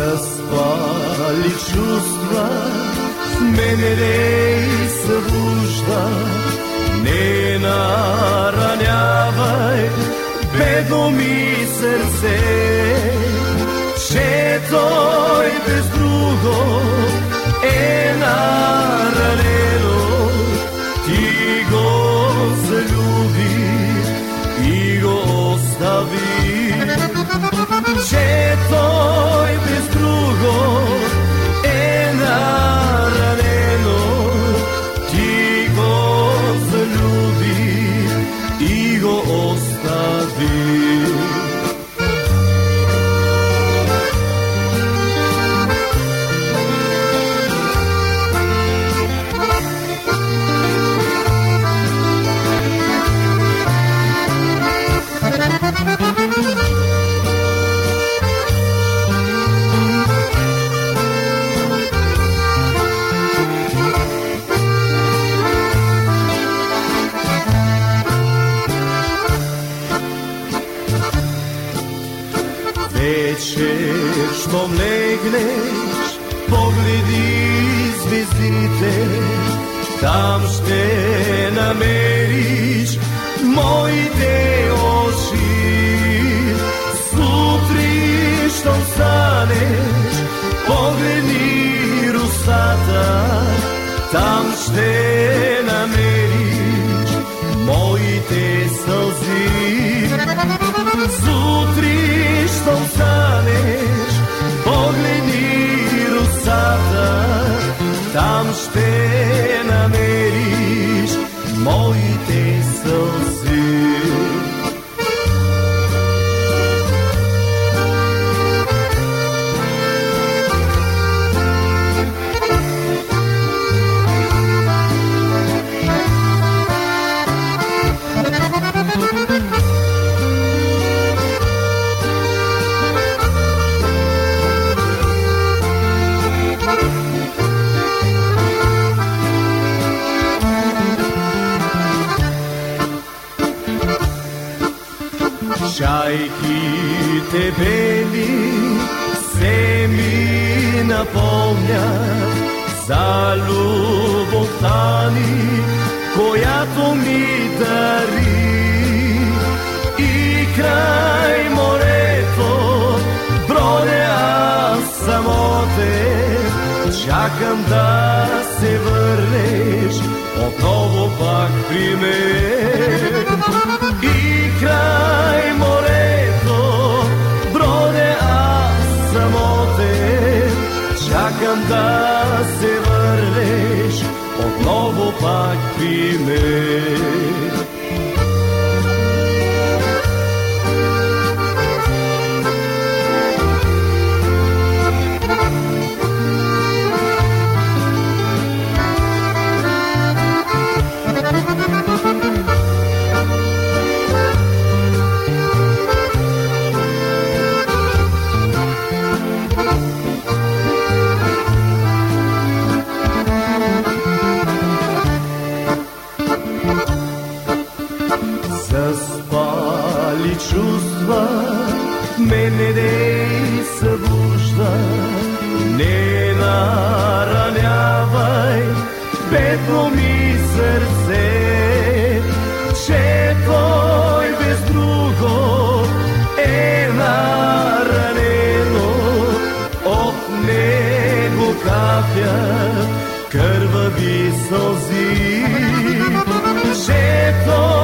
Zaspali čustva, mene ne izbužda, ne naranjavaj, bedno mi srce, še to je bez drugog. Вечер, щом легнеш, погледи звездите, там ще намериш моите очи. Сутрин, щом станеш, погледни русата, там ще намериш моите сълзи. Чайките бели се ми напомнят за любовта ни, която ми дари. И край морето броня аз самотен, чакам да се върнеш отново пак при мен. пак Заспали чувства мене не събужда. Не наранявай бедно ми сърце, че той без друго е наранено. От него капят кървави сълзи, че друго